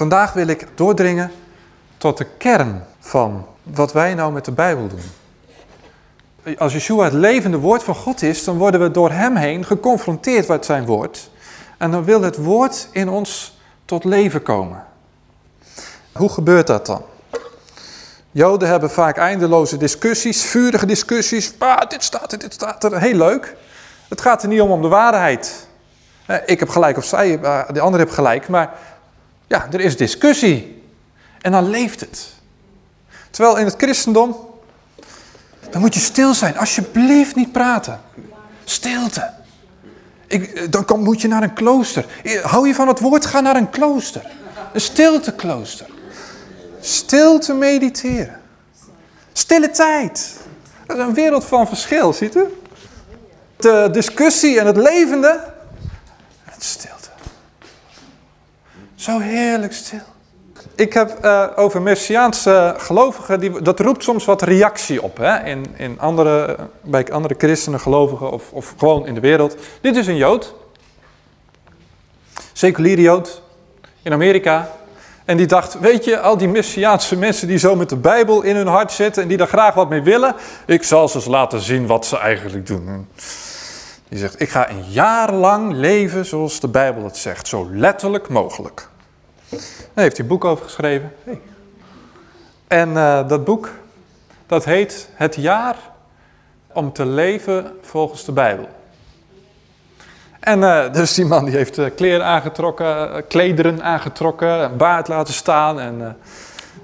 Vandaag wil ik doordringen tot de kern van wat wij nou met de Bijbel doen. Als Yeshua het levende woord van God is, dan worden we door hem heen geconfronteerd met zijn woord. En dan wil het woord in ons tot leven komen. Hoe gebeurt dat dan? Joden hebben vaak eindeloze discussies, vurige discussies. Ah, dit staat er, dit staat er. Heel leuk. Het gaat er niet om om de waarheid. Ik heb gelijk of zij, eh, de ander heeft gelijk. Maar ja, er is discussie. En dan leeft het. Terwijl in het christendom, dan moet je stil zijn. Alsjeblieft niet praten. Stilte. Ik, dan kan, moet je naar een klooster. Hou je van het woord, ga naar een klooster. Een stilteklooster. Stil te mediteren. Stille tijd. Dat is een wereld van verschil, ziet u? De discussie en het levende. Het stilte. Zo heerlijk stil. Ik heb uh, over Messiaanse gelovigen, die, dat roept soms wat reactie op. Hè? In, in andere, bij andere christenen gelovigen of, of gewoon in de wereld. Dit is een Jood. Seculiere Jood. In Amerika. En die dacht, weet je, al die Messiaanse mensen die zo met de Bijbel in hun hart zitten en die daar graag wat mee willen, ik zal ze eens laten zien wat ze eigenlijk doen. Die zegt, ik ga een jaar lang leven zoals de Bijbel het zegt, zo letterlijk mogelijk. Daar heeft hij een boek over geschreven. En uh, dat boek, dat heet Het jaar om te leven volgens de Bijbel. En uh, dus die man die heeft uh, kleren aangetrokken, klederen aangetrokken, een baard laten staan. En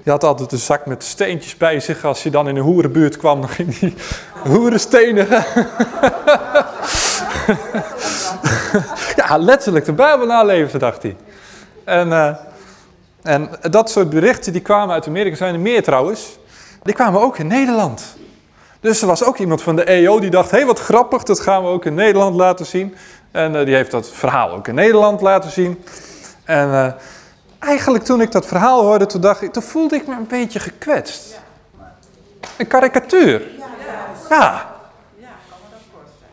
die had altijd een zak met steentjes bij zich. Als hij dan in een hoerenbuurt kwam, dan ging hij hoeren. ja, letterlijk de Bijbel naleven, dacht hij. En, en dat soort berichten die kwamen uit Amerika, zijn er meer trouwens. Die kwamen ook in Nederland. Dus er was ook iemand van de EO die dacht, hey, wat grappig, dat gaan we ook in Nederland laten zien. En uh, die heeft dat verhaal ook in Nederland laten zien. En uh, eigenlijk toen ik dat verhaal hoorde, toen, dacht ik, toen voelde ik me een beetje gekwetst. Een karikatuur. Ja.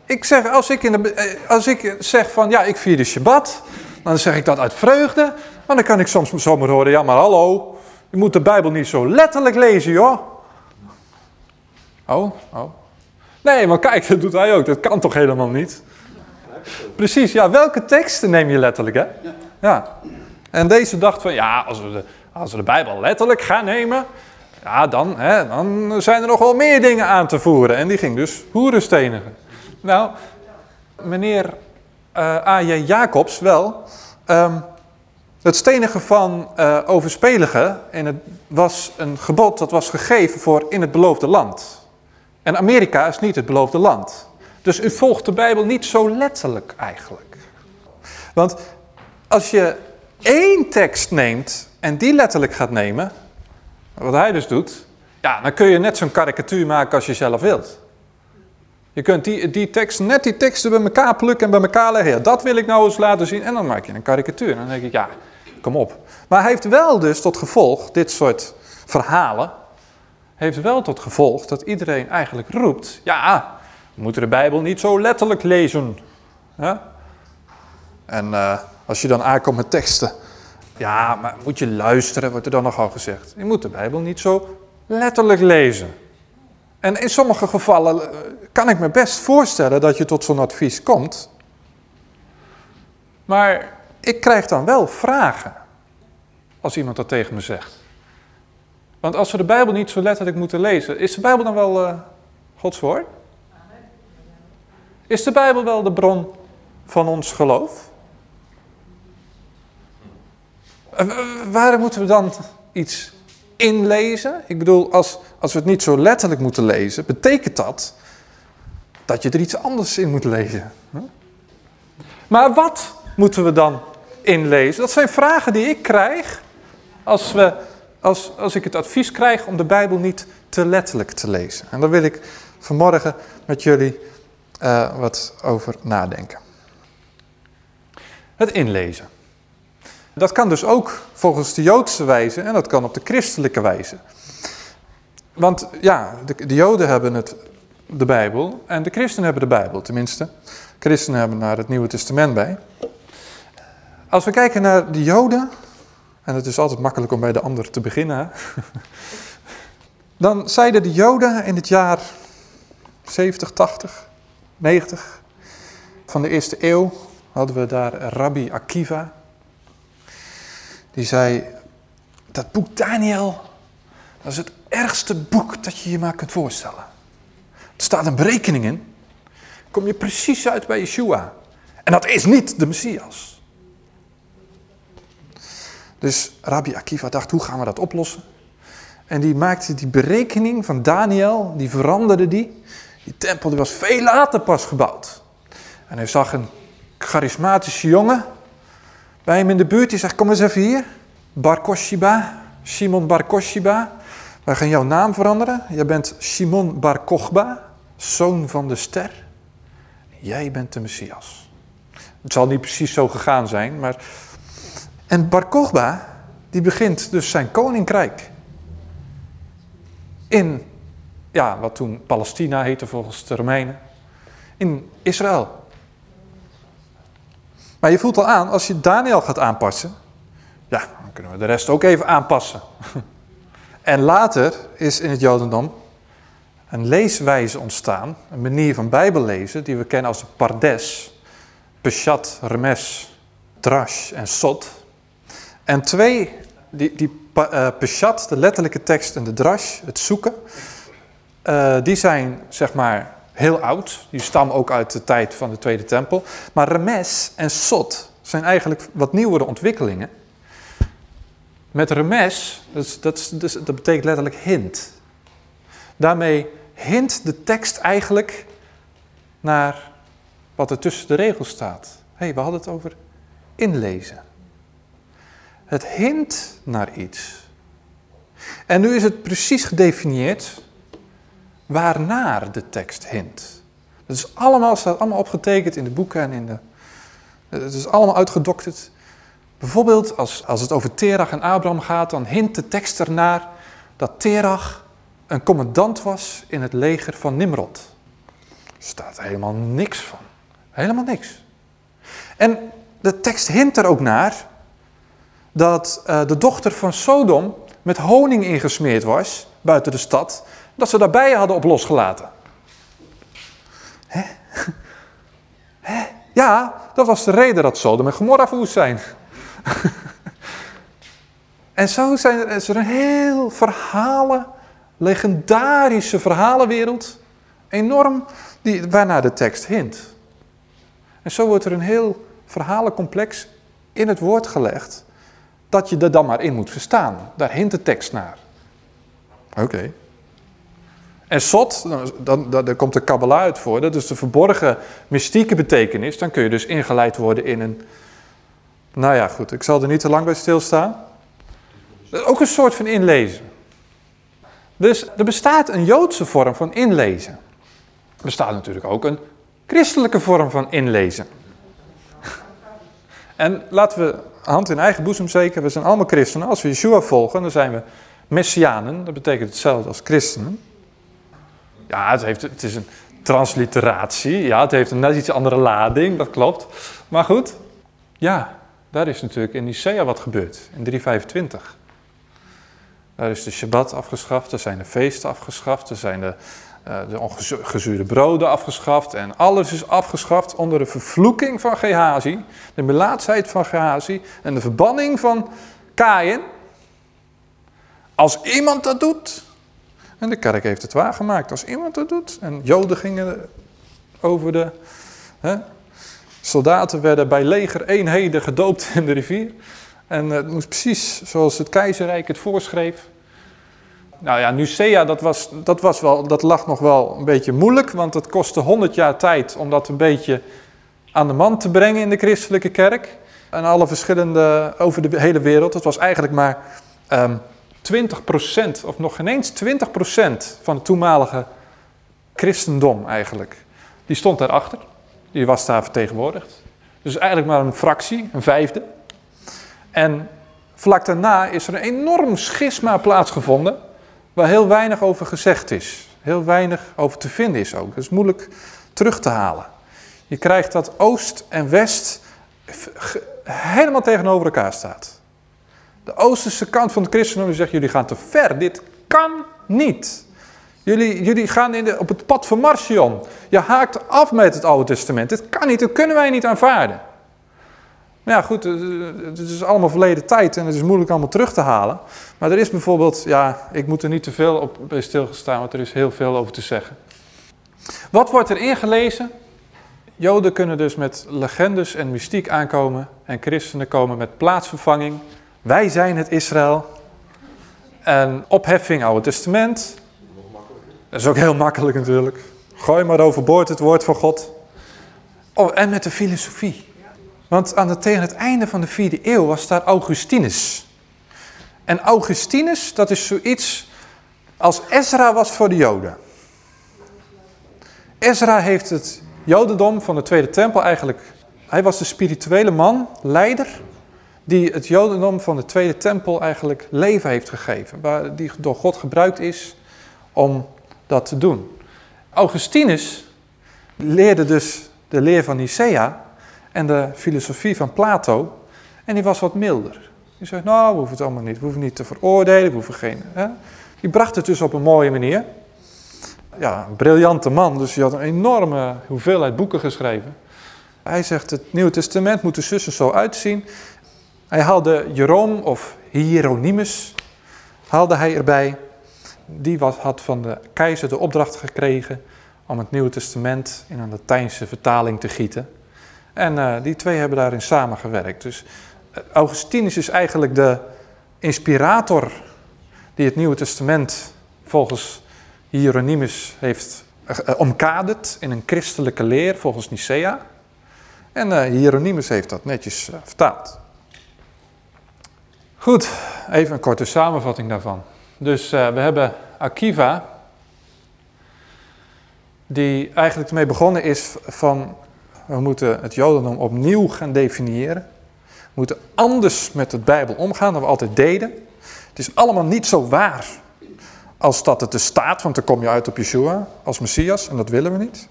Ik zeg, als ik, in de, als ik zeg van, ja, ik vier de Shabbat, dan zeg ik dat uit vreugde. Maar dan kan ik soms zomaar horen, ja, maar hallo, je moet de Bijbel niet zo letterlijk lezen, joh. Oh, oh. Nee, maar kijk, dat doet hij ook. Dat kan toch helemaal niet? Precies, ja, welke teksten neem je letterlijk, hè? Ja. ja. En deze dacht van, ja, als we, de, als we de Bijbel letterlijk gaan nemen, ja, dan, hè, dan zijn er nog wel meer dingen aan te voeren. En die ging dus hoeren stenigen. Nou, meneer uh, A.J. Jacobs wel, um, het stenigen van uh, overspeligen in het, was een gebod dat was gegeven voor in het beloofde land. En Amerika is niet het beloofde land. Dus u volgt de Bijbel niet zo letterlijk eigenlijk. Want als je één tekst neemt en die letterlijk gaat nemen, wat hij dus doet, ja, dan kun je net zo'n karikatuur maken als je zelf wilt. Je kunt die, die tekst, net die teksten bij elkaar plukken en bij elkaar leggen. Ja, dat wil ik nou eens laten zien. En dan maak je een karikatuur. En dan denk ik, ja, kom op. Maar hij heeft wel dus tot gevolg, dit soort verhalen, heeft wel tot gevolg dat iedereen eigenlijk roept, ja, we moeten de Bijbel niet zo letterlijk lezen. En uh, als je dan aankomt met teksten, ja, maar moet je luisteren, wordt er dan nogal gezegd. Je moet de Bijbel niet zo letterlijk lezen. En in sommige gevallen uh, kan ik me best voorstellen dat je tot zo'n advies komt. Maar ik krijg dan wel vragen als iemand dat tegen me zegt. Want als we de Bijbel niet zo letterlijk moeten lezen, is de Bijbel dan wel uh, Gods woord? Is de Bijbel wel de bron van ons geloof? Waar moeten we dan iets inlezen? Ik bedoel, als, als we het niet zo letterlijk moeten lezen, betekent dat dat je er iets anders in moet lezen. Maar wat moeten we dan inlezen? Dat zijn vragen die ik krijg als, we, als, als ik het advies krijg om de Bijbel niet te letterlijk te lezen. En daar wil ik vanmorgen met jullie uh, wat over nadenken. Het inlezen. Dat kan dus ook volgens de Joodse wijze en dat kan op de christelijke wijze. Want ja, de Joden hebben het, de Bijbel en de christenen hebben de Bijbel, tenminste. Christenen hebben daar het Nieuwe Testament bij. Als we kijken naar de Joden, En het is altijd makkelijk om bij de ander te beginnen. Dan zeiden de Joden in het jaar 70, 80, 90 van de eerste eeuw, hadden we daar Rabbi Akiva. Die zei, dat boek Daniel, dat is het ergste boek dat je je maar kunt voorstellen. Er staat een berekening in, kom je precies uit bij Yeshua. En dat is niet de Messias. Dus Rabbi Akiva dacht, hoe gaan we dat oplossen? En die maakte die berekening van Daniel, die veranderde die. Die tempel die was veel later pas gebouwd. En hij zag een charismatische jongen bij hem in de buurt. Die zegt, kom eens even hier. Bar Koshiba, Simon Bar Koshiba. Wij gaan jouw naam veranderen. Jij bent Simon Bar Kochba, zoon van de ster. Jij bent de Messias. Het zal niet precies zo gegaan zijn, maar... En Bar Kochba, die begint dus zijn koninkrijk in, ja, wat toen Palestina heette volgens de Romeinen, in Israël. Maar je voelt al aan, als je Daniel gaat aanpassen, ja, dan kunnen we de rest ook even aanpassen. En later is in het Jodendom een leeswijze ontstaan, een manier van Bijbellezen die we kennen als de Pardes, Peshat, Remes, Drash en Sot. En twee, die, die uh, Peshat, de letterlijke tekst en de Drash, het zoeken, uh, die zijn zeg maar heel oud. Die stammen ook uit de tijd van de Tweede Tempel. Maar Remes en Sot zijn eigenlijk wat nieuwere ontwikkelingen. Met Remes, dat, dat, dat betekent letterlijk hint. Daarmee hint de tekst eigenlijk naar wat er tussen de regels staat. Hé, hey, we hadden het over inlezen. Het hint naar iets. En nu is het precies gedefinieerd waarnaar de tekst hint. Het is allemaal, staat allemaal opgetekend in de boeken en in de... Het is allemaal uitgedokterd. Bijvoorbeeld als, als het over Terach en Abraham gaat, dan hint de tekst ernaar dat Terach een commandant was in het leger van Nimrod. Er staat helemaal niks van. Helemaal niks. En de tekst hint er ook naar dat uh, de dochter van Sodom met honing ingesmeerd was buiten de stad, dat ze daarbij hadden op losgelaten. Hè? Hè? Ja, dat was de reden dat Sodom en Gomorra verwoest zijn. en zo zijn er, is er een heel verhalen, legendarische verhalenwereld, enorm, die, waarnaar de tekst hint. En zo wordt er een heel verhalencomplex in het woord gelegd, dat je er dan maar in moet verstaan. Daar hint de tekst naar. Oké. En sot, dan, dan, dan komt de Kabbalah uit voor, dat is de verborgen mystieke betekenis. Dan kun je dus ingeleid worden in een... Nou ja, goed, ik zal er niet te lang bij stilstaan. Ook een soort van inlezen. Dus er bestaat een Joodse vorm van inlezen. Er bestaat natuurlijk ook een christelijke vorm van inlezen. En laten we hand in eigen boezem zeker, we zijn allemaal christenen. Als we Yeshua volgen, dan zijn we messianen. Dat betekent hetzelfde als christenen. Ja, het, heeft, het is een transliteratie. Ja, het heeft een net iets andere lading, dat klopt. Maar goed, ja, daar is natuurlijk in Nicea wat gebeurd, in 325. Daar is de Shabbat afgeschaft, er zijn de feesten afgeschaft, er zijn de uh, de ongezuurde broden afgeschaft en alles is afgeschaft onder de vervloeking van Gehazi, de melaatsheid van Gehazi en de verbanning van Kain. Als iemand dat doet, en de kerk heeft het waargemaakt, als iemand dat doet, en Joden gingen over de, hè, soldaten werden bij leger eenheden gedoopt in de rivier. En het moest precies zoals het keizerrijk het voorschreef. Nou ja, Nicea, dat, was, dat, was wel, dat lag nog wel een beetje moeilijk, want het kostte 100 jaar tijd om dat een beetje aan de man te brengen in de christelijke kerk. En alle verschillende, over de hele wereld. Het was eigenlijk maar um, ehm, 20% of nog geen eens 20% van het toenmalige christendom eigenlijk. Die stond daarachter, die was daar vertegenwoordigd. Dus eigenlijk maar een fractie, een vijfde. En vlak daarna is er een enorm schisma plaatsgevonden waar heel weinig over gezegd is. Heel weinig over te vinden is ook. Dat is moeilijk terug te halen. Je krijgt dat oost en west helemaal tegenover elkaar staat. De oosterse kant van het christendom zegt, jullie gaan te ver. Dit kan niet. Jullie, jullie gaan in de, op het pad van Marcion. Je haakt af met het Oude Testament. Dit kan niet, dat kunnen wij niet aanvaarden. Maar ja, goed, het is allemaal verleden tijd en het is moeilijk allemaal terug te halen. Maar er is bijvoorbeeld, ja, ik moet er niet te veel op bij stilgestaan, want er is heel veel over te zeggen. Wat wordt er ingelezen? Joden kunnen dus met legendes en mystiek aankomen en christenen komen met plaatsvervanging. Wij zijn het Israël. En opheffing, Oude Testament. Dat is ook heel makkelijk natuurlijk. Gooi maar overboord het woord van God. Oh, en met de filosofie. Want aan het, tegen het einde van de vierde eeuw was daar Augustinus. En Augustinus, dat is zoiets als Ezra was voor de Joden. Ezra heeft het Jodendom van de Tweede Tempel eigenlijk... Hij was de spirituele man, leider, die het Jodendom van de Tweede Tempel eigenlijk leven heeft gegeven. Waar, die door God gebruikt is om dat te doen. Augustinus leerde dus de leer van Nicea en de filosofie van Plato. En die was wat milder. Die zei, nou, we hoeven het allemaal niet. We hoeven niet te veroordelen, we hoeven geen... Hè? Die bracht het dus op een mooie manier. Ja, een briljante man, dus hij had een enorme hoeveelheid boeken geschreven. Hij zegt, het Nieuwe Testament moet er zussen zo uitzien. Hij haalde Jeroen of Hieronymus, haalde hij erbij. Die was, had van de keizer de opdracht gekregen om het Nieuwe Testament in een Latijnse vertaling te gieten. En uh, die twee hebben daarin samengewerkt. Dus uh, Augustinus is eigenlijk de inspirator die het Nieuwe Testament volgens Hieronymus heeft uh, omkaderd in een christelijke leer volgens Nicea. En Hieronymus heeft dat netjes vertaald. Goed, even een korte samenvatting daarvan. Dus we hebben Akiva, die eigenlijk ermee begonnen is van we moeten het Jodendom opnieuw gaan definiëren. We moeten anders met de Bijbel omgaan dan we altijd deden. Het is allemaal niet zo waar als dat het er staat, want dan kom je uit op Yeshua als Messias en dat willen we niet.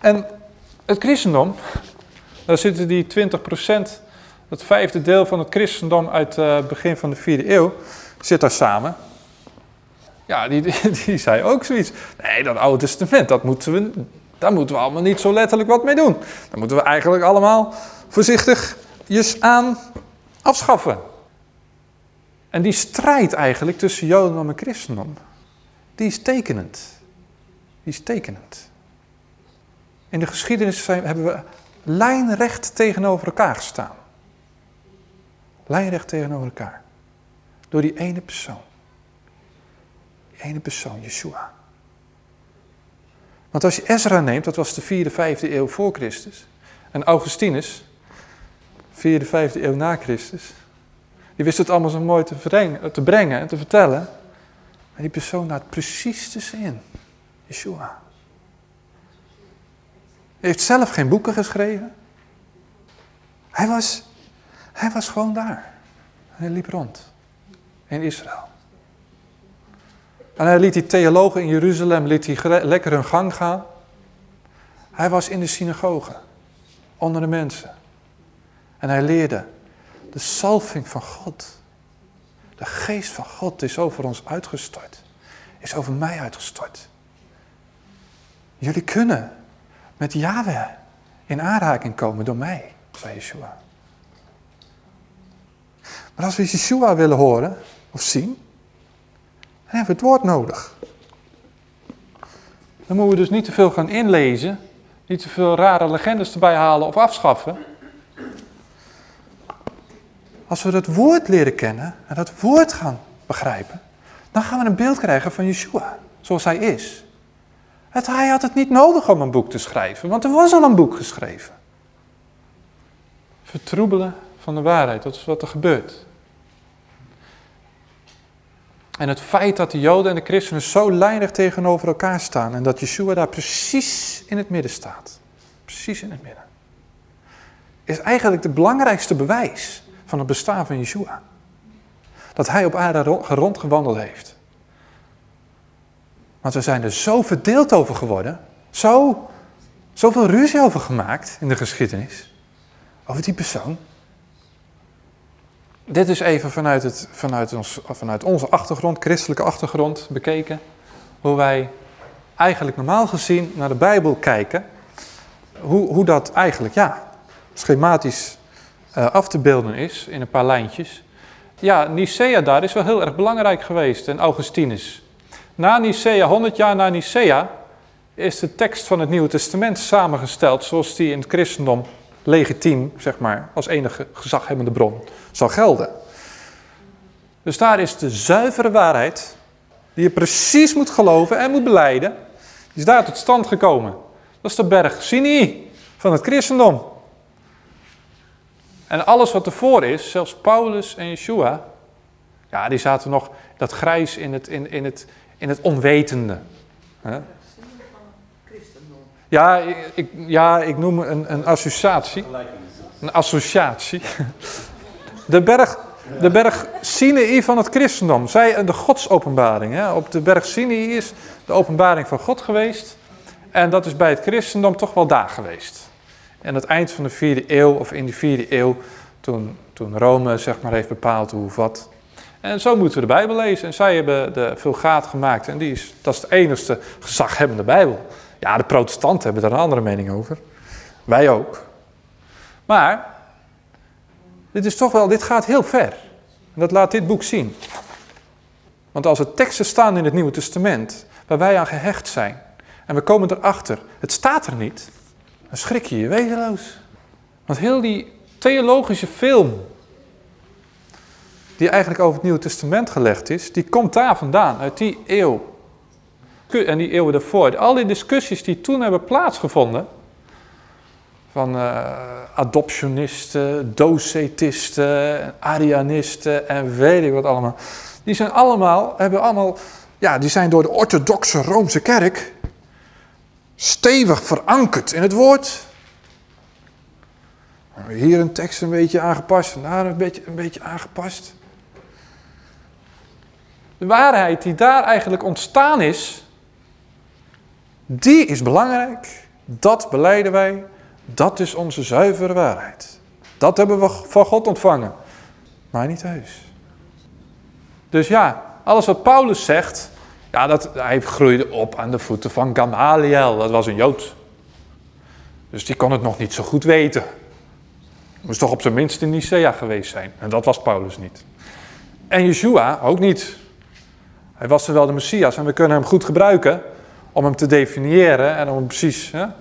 En het christendom, daar zitten die 20%, het vijfde deel van het christendom uit het begin van de vierde eeuw, zit daar samen. Ja, die, die, zei ook zoiets. Nee, dat Oude Testament, dat moeten we, daar moeten we allemaal niet zo letterlijk wat mee doen. Daar moeten we eigenlijk allemaal voorzichtigjes aan afschaffen. En die strijd eigenlijk tussen Jodendom en Christendom, die is tekenend. Die is tekenend. In de geschiedenis zijn, hebben we lijnrecht tegenover elkaar gestaan. Lijnrecht tegenover elkaar. Door die ene persoon. Ene persoon, Yeshua. Want als je Ezra neemt, dat was de vierde, vijfde eeuw voor Christus. En Augustinus, vierde, vijfde eeuw na Christus. Die wist het allemaal zo mooi te, brengen, te brengen en te vertellen. En die persoon had precies tussenin. Yeshua. Hij heeft zelf geen boeken geschreven. Hij was, hij was gewoon daar. hij liep rond. In Israël. En hij liet die theologen in Jeruzalem liet hij lekker hun gang gaan. Hij was in de synagoge, onder de mensen. En hij leerde de salving van God. De geest van God is over ons uitgestort. Is over mij uitgestort. Jullie kunnen met Yahweh in aanraking komen door mij, zei Yeshua. Maar als we Yeshua willen horen of zien, dan hebben we het woord nodig. Dan moeten we dus niet te veel gaan inlezen, niet te veel rare legendes erbij halen of afschaffen. Als we het woord leren kennen en dat woord gaan begrijpen, dan gaan we een beeld krijgen van Yeshua, zoals hij is. Het, hij had het niet nodig om een boek te schrijven, want er was al een boek geschreven. Vertroebelen van de waarheid, dat is wat er gebeurt. En het feit dat de Joden en de christenen zo lijnig tegenover elkaar staan en dat Yeshua daar precies in het midden staat, precies in het midden, is eigenlijk het belangrijkste bewijs van het bestaan van Yeshua. Dat hij op aarde rondgewandeld heeft. Want we zijn er zo verdeeld over geworden, zo, zoveel ruzie over gemaakt in de geschiedenis, over die persoon. Dit is even vanuit, het, vanuit, ons, vanuit onze achtergrond, christelijke achtergrond, bekeken. Hoe wij eigenlijk normaal gezien naar de Bijbel kijken. Hoe, hoe dat eigenlijk, ja, schematisch uh, af te beelden is in een paar lijntjes. Ja, Nicea daar is wel heel erg belangrijk geweest en Augustinus. Na Nicea, 100 jaar na Nicea, is de tekst van het Nieuwe Testament samengesteld zoals die in het christendom legitiem, zeg maar, als enige gezaghebbende bron zal gelden. Dus daar is de zuivere waarheid, die je precies moet geloven en moet beleiden, die is daar tot stand gekomen. Dat is de berg Sinai van het christendom. En alles wat ervoor is, zelfs Paulus en Yeshua, ja, die zaten nog dat grijs in het, in, in het, in het onwetende. Ja, ik, ja, ik noem een, een associatie. Een associatie. De berg, de berg Sinai van het christendom. Zij de godsopenbaring. Hè. Op de berg Sinai is de openbaring van God geweest. En dat is bij het christendom toch wel daar geweest. En het eind van de vierde eeuw, of in de vierde eeuw, toen, toen Rome zeg maar heeft bepaald hoe wat. En zo moeten we de Bijbel lezen. En zij hebben de Vulgaat gemaakt. En die is, dat is de enigste gezaghebbende Bijbel. Ja, de protestanten hebben daar een andere mening over. Wij ook. Maar, dit is toch wel, dit gaat heel ver. En dat laat dit boek zien. Want als er teksten staan in het Nieuwe Testament, waar wij aan gehecht zijn, en we komen erachter, het staat er niet, dan schrik je je wezenloos. Want heel die theologische film, die eigenlijk over het Nieuwe Testament gelegd is, die komt daar vandaan, uit die eeuw en die eeuwen daarvoor. Al die discussies die toen hebben plaatsgevonden, van uh, adoptionisten, docetisten, arianisten en weet ik wat allemaal. Die zijn allemaal, hebben allemaal, ja, die zijn door de orthodoxe Roomse kerk stevig verankerd in het woord. Hier een tekst een beetje aangepast, daar een beetje, een beetje aangepast. De waarheid die daar eigenlijk ontstaan is, die is belangrijk. Dat beleiden wij. Dat is onze zuivere waarheid. Dat hebben we van God ontvangen. Maar niet heus. Dus ja, alles wat Paulus zegt, ja, dat, hij groeide op aan de voeten van Gamaliel. Dat was een Jood. Dus die kon het nog niet zo goed weten. Moest toch op zijn minst in Nicea geweest zijn. En dat was Paulus niet. En Yeshua ook niet. Hij was er wel de Messias en we kunnen hem goed gebruiken om hem te definiëren en om precies hè, een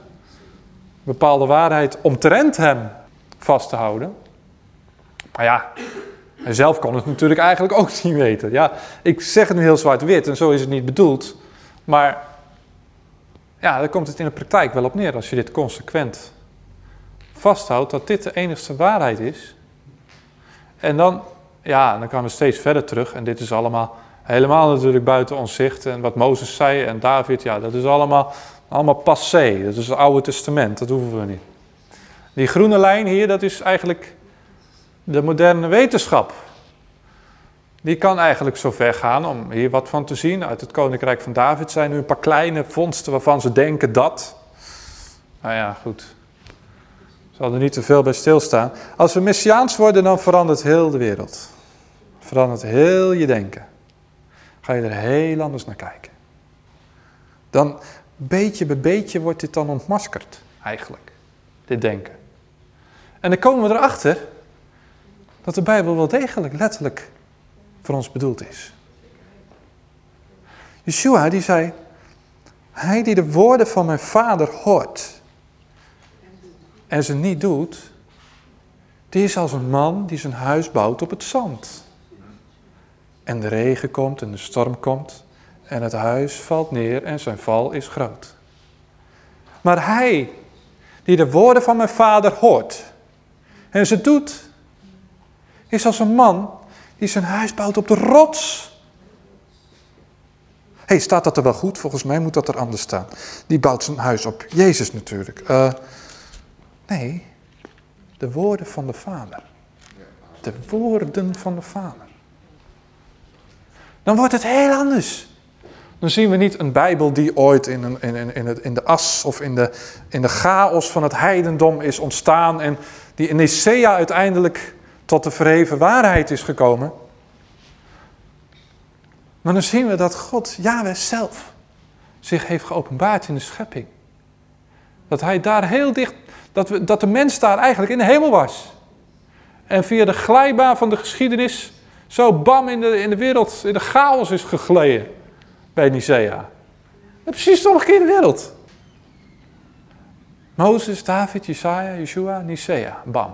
bepaalde waarheid omtrent hem vast te houden. Maar ja, hij zelf kon het natuurlijk eigenlijk ook niet weten. Ja, ik zeg het nu heel zwart-wit en zo is het niet bedoeld. Maar ja, daar komt het in de praktijk wel op neer als je dit consequent vasthoudt, dat dit de enigste waarheid is. En dan, ja, dan gaan we steeds verder terug en dit is allemaal Helemaal natuurlijk buiten ons zicht. En wat Mozes zei en David, ja, dat is allemaal, allemaal passé. Dat is het Oude Testament, dat hoeven we niet. Die groene lijn hier, dat is eigenlijk de moderne wetenschap. Die kan eigenlijk zo ver gaan om hier wat van te zien. Uit het Koninkrijk van David zijn nu een paar kleine vondsten waarvan ze denken dat. Nou ja, goed. Zal er niet te veel bij stilstaan. Als we messiaans worden, dan verandert heel de wereld. Verandert heel je denken ga je er heel anders naar kijken. Dan beetje bij beetje wordt dit dan ontmaskerd, eigenlijk. Dit denken. En dan komen we erachter dat de Bijbel wel degelijk letterlijk voor ons bedoeld is. Yeshua die zei, hij die de woorden van mijn vader hoort en ze niet doet, die is als een man die zijn huis bouwt op het zand. En de regen komt en de storm komt en het huis valt neer en zijn val is groot. Maar hij die de woorden van mijn vader hoort en ze doet, is als een man die zijn huis bouwt op de rots. Hé, hey, staat dat er wel goed? Volgens mij moet dat er anders staan. Die bouwt zijn huis op Jezus natuurlijk. Uh, nee, de woorden van de Vader. De woorden van de Vader dan wordt het heel anders. Dan zien we niet een Bijbel die ooit in, een, in, in, het, in de as of in de, in de chaos van het heidendom is ontstaan en die in Nicea uiteindelijk tot de verheven waarheid is gekomen. Maar dan zien we dat God, Yahweh zelf, zich heeft geopenbaard in de schepping. Dat hij daar heel dicht, dat, we, dat de mens daar eigenlijk in de hemel was. En via de glijbaan van de geschiedenis zo bam in de, in de wereld, in de chaos is gegleden bij Nicea. Precies de wereld. Mozes, David, Jesaja, Yeshua, Nicea. Bam.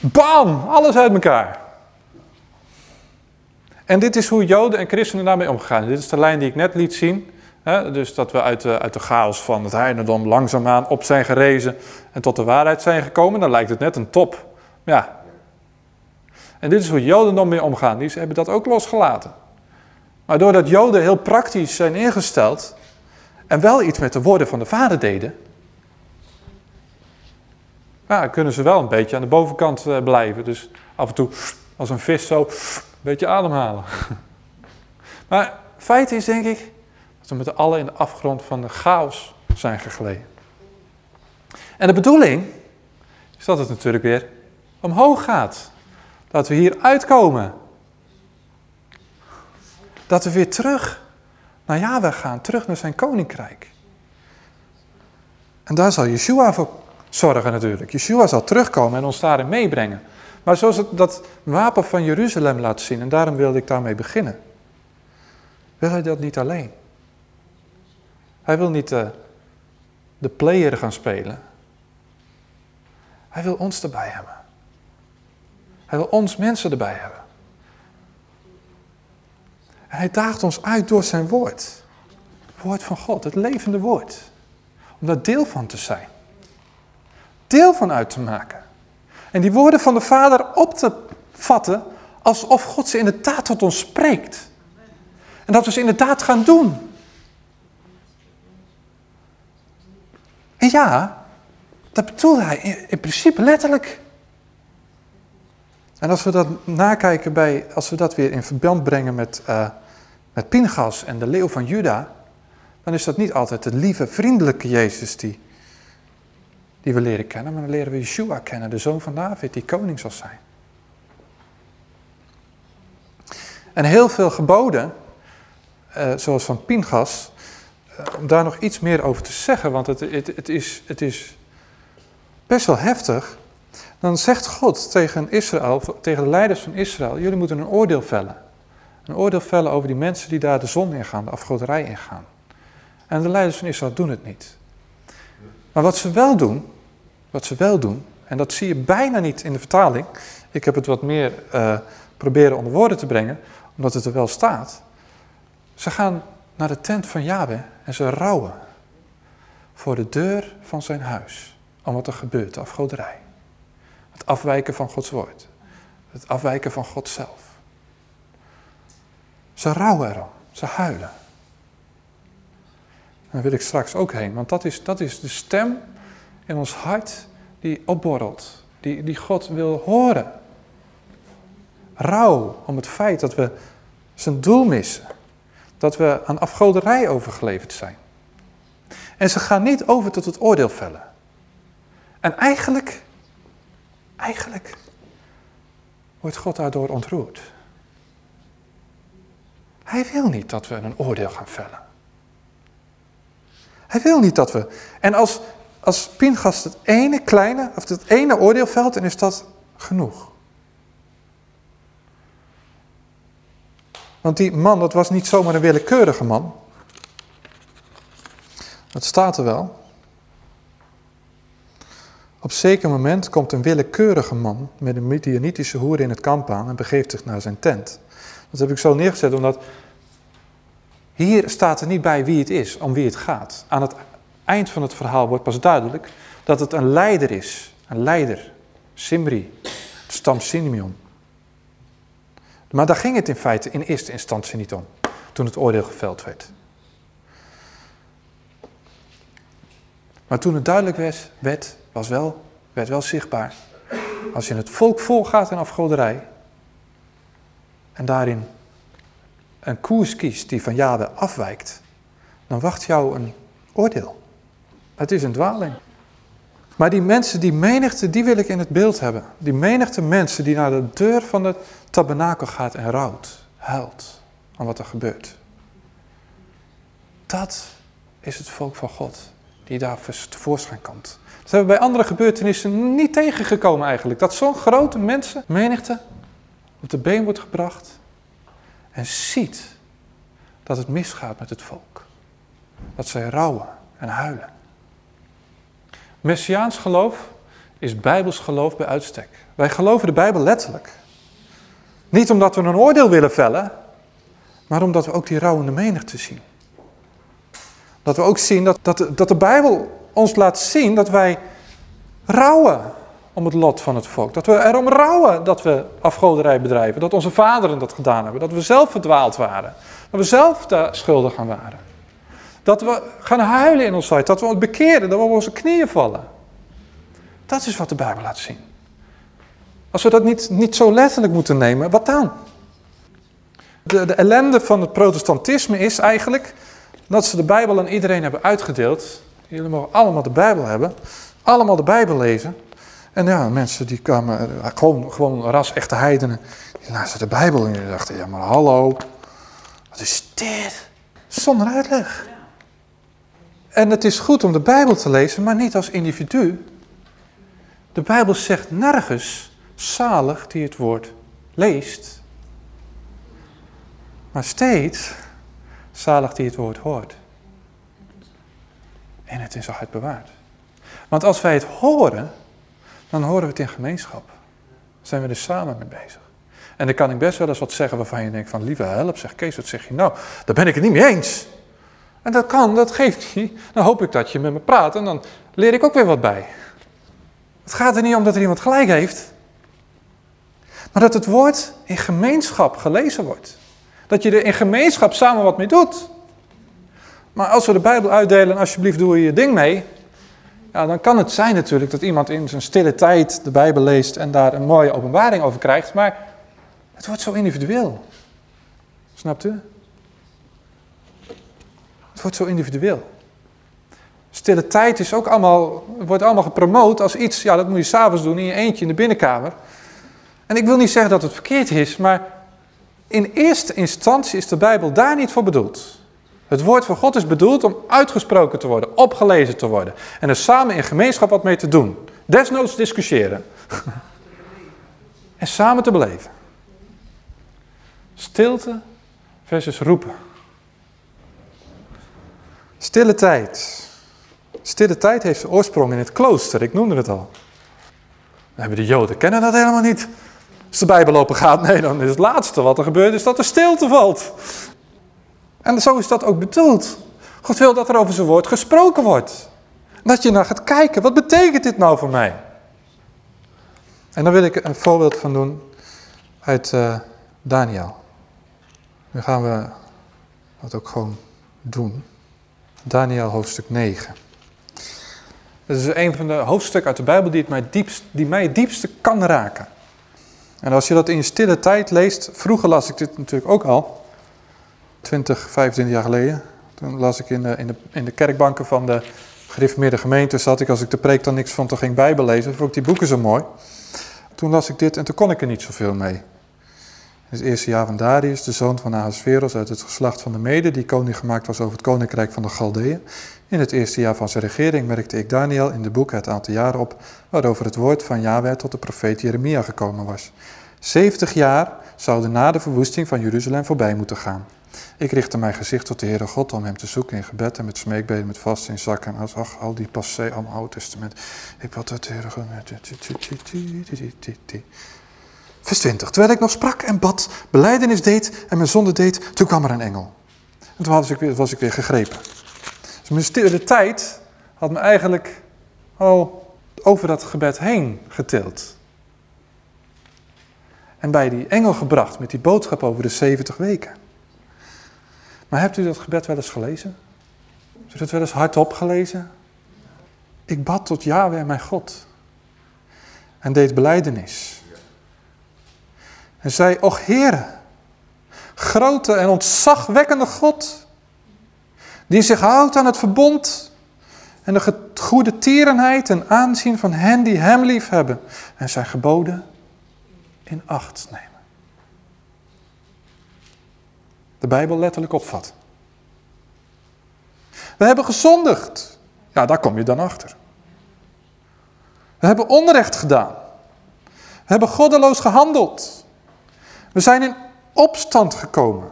Bam! Alles uit elkaar. En dit is hoe Joden en christenen daarmee omgaan. Dit is de lijn die ik net liet zien. Dus dat we uit de, uit de chaos van het heidendom langzaamaan op zijn gerezen en tot de waarheid zijn gekomen. Dan lijkt het net een top. Ja. En dit is hoe Joden dan mee omgaan. Die hebben dat ook losgelaten. Maar doordat Joden heel praktisch zijn ingesteld en wel iets met de woorden van de vader deden, ja, kunnen ze wel een beetje aan de bovenkant eh, blijven. Dus af en toe als een vis zo een beetje ademhalen. Maar feit is denk ik dat we met allen in de afgrond van de chaos zijn gegleden. En de bedoeling is dat het natuurlijk weer omhoog gaat. Dat we hier uitkomen. Dat we weer terug naar Yahweh gaan, terug naar zijn koninkrijk. En daar zal Yeshua voor zorgen natuurlijk. Yeshua zal terugkomen en ons daarin meebrengen. Maar zoals het dat wapen van Jeruzalem laat zien, en daarom wilde ik daarmee beginnen. Wil hij dat niet alleen? Hij wil niet de, de player gaan spelen. Hij wil ons erbij hebben. Hij wil ons mensen erbij hebben. En hij daagt ons uit door zijn woord. Het woord van God, het levende woord. Om daar deel van te zijn deel van uit te maken. En die woorden van de Vader op te vatten alsof God ze inderdaad tot ons spreekt. En dat we ze inderdaad gaan doen. En ja, dat bedoelde hij in, principe letterlijk. En als we dat nakijken bij, als we dat weer in verband brengen met, uh, met Pingas en de leeuw van Juda, dan is dat niet altijd de lieve, vriendelijke Jezus die die we leren kennen, maar dan leren we Yeshua kennen, de zoon van David, die koning zal zijn. En heel veel geboden, eh, zoals van Pingas, eh, om daar nog iets meer over te zeggen, want het, het, het, is, het is best wel heftig. Dan zegt God tegen Israël, tegen de leiders van Israël, jullie moeten een oordeel vellen. Een oordeel vellen over die mensen die daar de zon ingaan, de afgoderij ingaan. En de leiders van Israël doen het niet. Maar wat ze wel doen, wat ze wel doen, en dat zie je bijna niet in de vertaling. Ik heb het wat meer uh, proberen onder woorden te brengen, omdat het er wel staat. Ze gaan naar de tent van Yahweh en ze rouwen voor de deur van zijn huis. Om wat er gebeurt, de afgoderij. Afwijken van Gods woord. Het afwijken van God zelf. Ze rouwen erom, ze huilen. Daar wil ik straks ook heen, want dat is, dat is de stem in ons hart die opborrelt, die, die God wil horen. Rouw om het feit dat we zijn doel missen, dat we aan afgoderij overgeleverd zijn. En ze gaan niet over tot het oordeel vellen. En eigenlijk, eigenlijk wordt God daardoor ontroerd. Hij wil niet dat we een oordeel gaan vellen. Hij wil niet dat we. En als, als Pingas het ene kleine, of het ene oordeel velt, dan is dat genoeg. Want die man, dat was niet zomaar een willekeurige man. Dat staat er wel. Op zeker moment komt een willekeurige man met een Midianitische hoer in het kamp aan en begeeft zich naar zijn tent. Dat heb ik zo neergezet omdat hier staat er niet bij wie het is, om wie het gaat. Aan het eind van het verhaal wordt pas duidelijk dat het een leider is. Een leider. Simri. Het stam Simeon. Maar daar ging het in feite in eerste instantie niet om. Toen het oordeel geveld werd. Maar toen het duidelijk werd, werd, was wel, werd wel zichtbaar. Als je het volk volgaat in afgoderij. En daarin een koers kiest die van Jade afwijkt, dan wacht jou een oordeel. Het is een dwaling. Maar die mensen, die menigte, die wil ik in het beeld hebben. Die menigte mensen die naar de deur van het tabernakel gaat en rouwt, huilt aan wat er gebeurt. Dat is het volk van God, die daar tevoorschijn komt. Dat hebben we bij andere gebeurtenissen niet tegengekomen eigenlijk. Dat zo'n grote mensen, menigte, op de been wordt gebracht en ziet dat het misgaat met het volk. Dat zij rouwen en huilen. Messiaans geloof is Bijbels geloof bij uitstek. Wij geloven de Bijbel letterlijk. Niet omdat we een oordeel willen vellen, maar omdat we ook die rouwende menigte zien. Dat we ook zien dat, dat, dat de Bijbel ons laat zien dat wij rouwen om het lot van het volk. Dat we erom rouwen dat we afgoderij bedrijven. Dat onze vaderen dat gedaan hebben. Dat we zelf verdwaald waren. Dat we zelf de schuldig aan waren. Dat we gaan huilen in ons hart. Dat we ons bekeren. Dat we op onze knieën vallen. Dat is wat de Bijbel laat zien. Als we dat niet, niet zo letterlijk moeten nemen, wat dan? De, de ellende van het protestantisme is eigenlijk dat ze de Bijbel aan iedereen hebben uitgedeeld. Jullie mogen allemaal de Bijbel hebben. Allemaal de Bijbel lezen. En ja, mensen die kwamen, eh, gewoon, gewoon ras echte heidenen, die lazen de Bijbel en die dachten, ja maar hallo, wat is dit? Zonder uitleg. En het is goed om de Bijbel te lezen, maar niet als individu. De Bijbel zegt nergens, zalig die het woord leest. Maar steeds, zalig die het woord hoort. En het in zijn hart bewaart. Want als wij het horen, dan horen we het in gemeenschap. Zijn we er samen mee bezig. En dan kan ik best wel eens wat zeggen waarvan je denkt van, lieve help, zeg Kees, wat zeg je nou? Daar ben ik het niet mee eens. En dat kan, dat geeft niet. Dan hoop ik dat je met me praat en dan leer ik ook weer wat bij. Het gaat er niet om dat er iemand gelijk heeft. Maar dat het woord in gemeenschap gelezen wordt. Dat je er in gemeenschap samen wat mee doet. Maar als we de Bijbel uitdelen, alsjeblieft doe je je ding mee. Ja, dan kan het zijn natuurlijk dat iemand in zijn stille tijd de Bijbel leest en daar een mooie openbaring over krijgt. Maar het wordt zo individueel. Snapt u? Het wordt zo individueel. Stille tijd is ook allemaal, wordt allemaal gepromoot als iets, ja dat moet je s'avonds doen in je eentje in de binnenkamer. En ik wil niet zeggen dat het verkeerd is, maar in eerste instantie is de Bijbel daar niet voor bedoeld. Het woord van God is bedoeld om uitgesproken te worden, opgelezen te worden. En er samen in gemeenschap wat mee te doen. Desnoods discussiëren. en samen te beleven. Stilte versus roepen. Stille tijd. Stille tijd heeft zijn oorsprong in het klooster, ik noemde het al. Dan hebben de Joden kennen dat helemaal niet. Als de Bijbel open gaat, nee, dan is het laatste wat er gebeurt, is dat er stilte valt. En zo is dat ook bedoeld. God wil dat er over zijn woord gesproken wordt. Dat je naar gaat kijken, wat betekent dit nou voor mij? En daar wil ik een voorbeeld van doen uit uh, Daniel. Nu gaan we dat ook gewoon doen. Daniel hoofdstuk 9. Dat is een van de hoofdstukken uit de Bijbel die, het mij, die mij het diepste kan raken. En als je dat in je stille tijd leest, vroeger las ik dit natuurlijk ook al, 20, 25 jaar geleden. Toen las ik in de, in de, in de kerkbanken van de gereformeerde gemeente, zat ik als ik de preek dan niks vond, dan ging Bijbel lezen. Vond ik die boeken zo mooi. Toen las ik dit en toen kon ik er niet zoveel mee. Het eerste jaar van Darius, de zoon van Ahasveros uit het geslacht van de Mede, die koning gemaakt was over het koninkrijk van de Galdeeën. In het eerste jaar van zijn regering merkte ik Daniel in de boek het aantal jaren op waarover het woord van Yahweh tot de profeet Jeremia gekomen was. 70 jaar zouden na de verwoesting van Jeruzalem voorbij moeten gaan. Ik richtte mijn gezicht tot de Heere God om hem te zoeken in gebed en met smeekbeden, met vast in zak en als ach, al die passé, al Oude Testament. Ik bad tot de Heere God. Vers 20. Terwijl ik nog sprak en bad, beleidenis deed en mijn zonde deed, toen kwam er een engel. En toen was ik weer, was ik weer gegrepen. Dus stille tijd had me eigenlijk al over dat gebed heen getild. En bij die engel gebracht met die boodschap over de 70 weken. Maar hebt u dat gebed wel eens gelezen? Hebt u dat wel eens hardop gelezen? Ik bad tot Yahweh mijn God. En deed beleidenis. En zei, och Heere, grote en ontzagwekkende God, die zich houdt aan het verbond en de goede tierenheid en aanzien van hen die hem lief hebben en zijn geboden in acht nemen. De Bijbel letterlijk opvat. We hebben gezondigd. Ja, daar kom je dan achter. We hebben onrecht gedaan. We hebben goddeloos gehandeld. We zijn in opstand gekomen.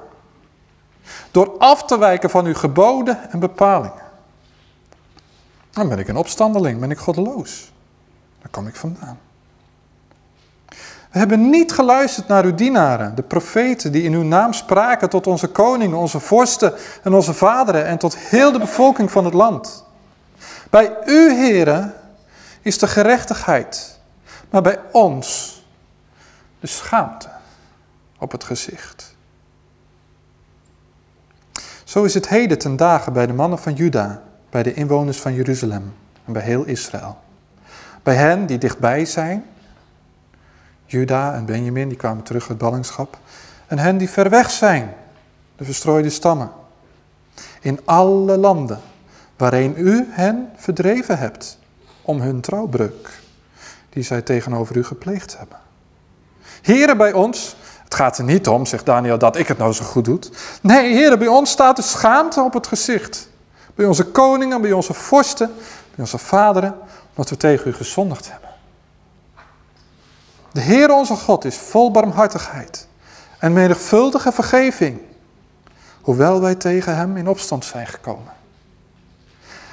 Door af te wijken van uw geboden en bepalingen. Dan ben ik een opstandeling, ben ik goddeloos. Daar kom ik vandaan. Hebben niet geluisterd naar uw dienaren, de profeten die in uw naam spraken tot onze koningen, onze vorsten en onze vaderen en tot heel de bevolking van het land. Bij u, heren, is de gerechtigheid, maar bij ons de schaamte op het gezicht. Zo is het heden ten dagen bij de mannen van Juda, bij de inwoners van Jeruzalem en bij heel Israël. Bij hen die dichtbij zijn, Juda en Benjamin, die kwamen terug uit ballingschap, en hen die ver weg zijn, de verstrooide stammen. In alle landen waarin u hen verdreven hebt om hun trouwbreuk, die zij tegenover u gepleegd hebben. Heren bij ons, het gaat er niet om, zegt Daniel, dat ik het nou zo goed doe. Nee, heren, bij ons staat de schaamte op het gezicht. Bij onze koningen, bij onze vorsten, bij onze vaderen, omdat we tegen u gezondigd hebben. De Heer onze God is vol barmhartigheid en menigvuldige vergeving, hoewel wij tegen hem in opstand zijn gekomen.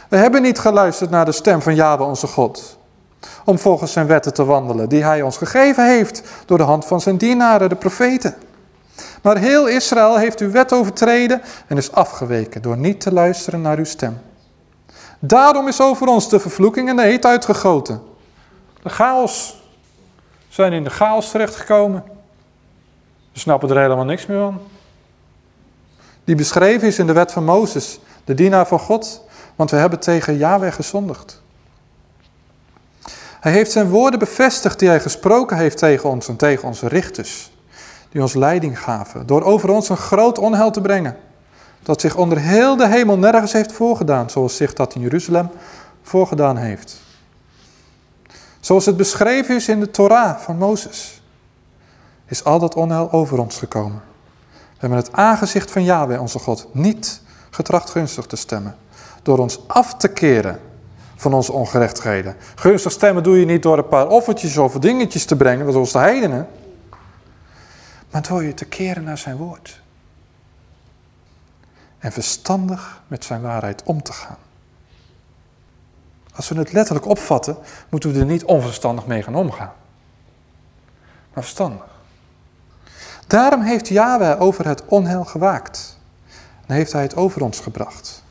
We hebben niet geluisterd naar de stem van Yahweh onze God, om volgens zijn wetten te wandelen, die hij ons gegeven heeft door de hand van zijn dienaren, de profeten. Maar heel Israël heeft uw wet overtreden en is afgeweken door niet te luisteren naar uw stem. Daarom is over ons de vervloeking en de heet uitgegoten. De chaos. Zijn in de chaos terechtgekomen. We snappen er helemaal niks meer van. Die beschreven is in de wet van Mozes, de dienaar van God, want we hebben tegen Yahweh gezondigd. Hij heeft zijn woorden bevestigd die hij gesproken heeft tegen ons en tegen onze richters, die ons leiding gaven, door over ons een groot onheil te brengen, dat zich onder heel de hemel nergens heeft voorgedaan, zoals zich dat in Jeruzalem voorgedaan heeft. Zoals het beschreven is in de Torah van Mozes, is al dat onheil over ons gekomen. We hebben het aangezicht van Yahweh, onze God, niet getracht gunstig te stemmen, door ons af te keren van onze ongerechtigheden. Gunstig stemmen doe je niet door een paar offertjes of dingetjes te brengen, zoals de heidenen. Maar door je te keren naar zijn woord. En verstandig met zijn waarheid om te gaan. Als we het letterlijk opvatten, moeten we er niet onverstandig mee gaan omgaan. Maar verstandig. Daarom heeft Yahweh over het onheil gewaakt. En heeft hij het over ons gebracht.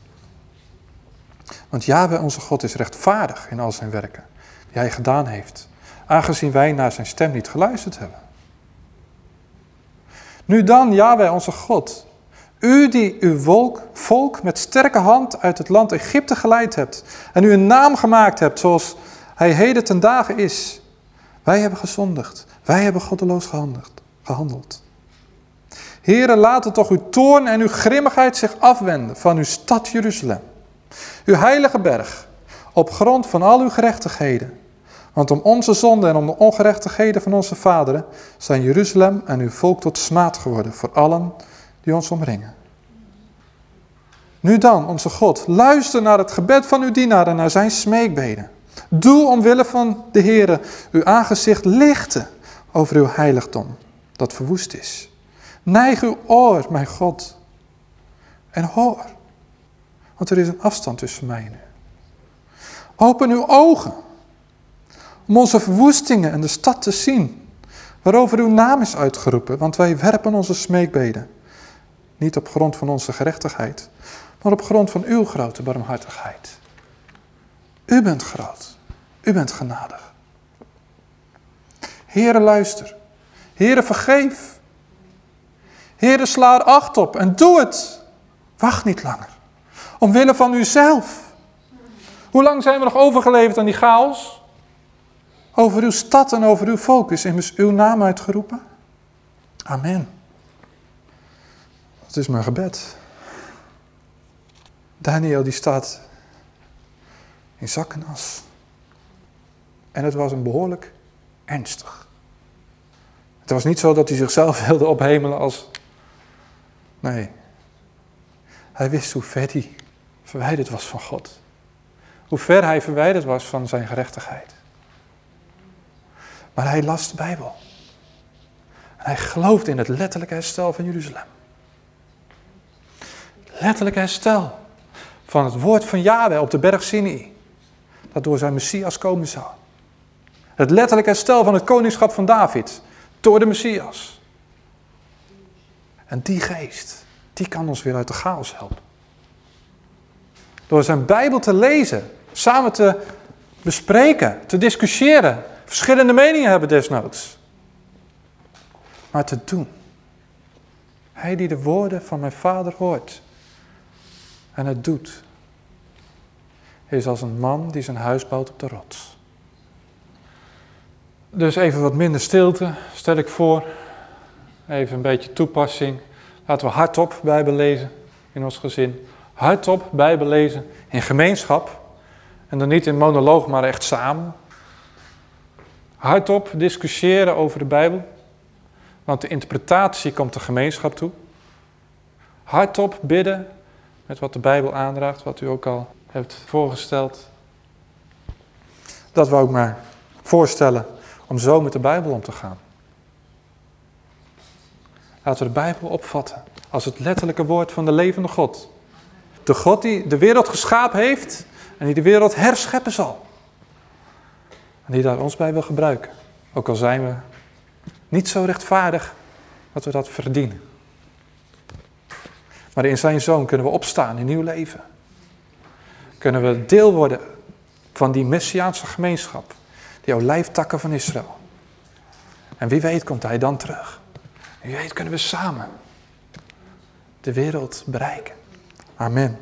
Want Yahweh onze God is rechtvaardig in al zijn werken die hij gedaan heeft, aangezien wij naar zijn stem niet geluisterd hebben. Nu dan, Yahweh onze God, u die uw volk, volk met sterke hand uit het land Egypte geleid hebt en u een naam gemaakt hebt zoals hij heden ten dagen is. Wij hebben gezondigd, wij hebben goddeloos gehandeld. Heren, laten toch uw toorn en uw grimmigheid zich afwenden van uw stad Jeruzalem uw heilige berg, op grond van al uw gerechtigheden. Want om onze zonde en om de ongerechtigheden van onze vaderen zijn Jeruzalem en uw volk tot smaad geworden voor allen die ons omringen. Nu dan, onze God, luister naar het gebed van uw dienaren en naar zijn smeekbeden. Doe omwille van de Heere uw aangezicht lichten over uw heiligdom, dat verwoest is. Neig uw oor, mijn God, en hoor. Want er is een afstand tussen mij en u. Open uw ogen om onze verwoestingen en de stad te zien, waarover uw naam is uitgeroepen, want wij werpen onze smeekbeden. Niet op grond van onze gerechtigheid, maar op grond van uw grote barmhartigheid. U bent groot, u bent genadig. Heere, luister. Heere, vergeef. Heere, sla er acht op en doe het. Wacht niet langer. Omwille van uzelf. Hoe lang zijn we nog overgeleverd aan die chaos? Over uw stad en over uw volk is immers uw naam uitgeroepen. Amen. Dat is mijn gebed. Daniel die staat in zak en as. En het was een behoorlijk ernstig. Het was niet zo dat hij zichzelf wilde ophemelen als. Nee. Hij wist hoe ver hij verwijderd was van God. Hoe ver hij verwijderd was van zijn gerechtigheid. Maar hij las de Bijbel. En hij geloofde in het letterlijke herstel van Jeruzalem. Letterlijk herstel van het woord van Yahweh op de berg Sinai. Dat door zijn Messias komen zou. Het letterlijk herstel van het koningschap van David. Door de Messias. En die geest, die kan ons weer uit de chaos helpen. Door zijn Bijbel te lezen, samen te bespreken, te discussiëren, verschillende meningen hebben desnoods. Maar te doen. Hij die de woorden van mijn vader hoort en het doet, is als een man die zijn huis bouwt op de rots. Dus even wat minder stilte, stel ik voor. Even een beetje toepassing. Laten we hardop Bijbel lezen in ons gezin. Hardop Bijbel lezen in gemeenschap. En dan niet in monoloog, maar echt samen. Hardop discussiëren over de Bijbel. Want de interpretatie komt de gemeenschap toe. Hardop bidden met wat de Bijbel aandraagt, wat u ook al hebt voorgesteld. Dat we ook maar voorstellen om zo met de Bijbel om te gaan. Laten we de Bijbel opvatten als het letterlijke woord van de levende God. De God die de wereld geschapen heeft en die de wereld herscheppen zal. En die daar ons bij wil gebruiken. Ook al zijn we niet zo rechtvaardig dat we dat verdienen. Maar in zijn zoon kunnen we opstaan in nieuw leven. Kunnen we deel worden van die messiaanse gemeenschap. Die olijftakken van Israël. En wie weet komt hij dan terug. Wie weet kunnen we samen de wereld bereiken. Amen.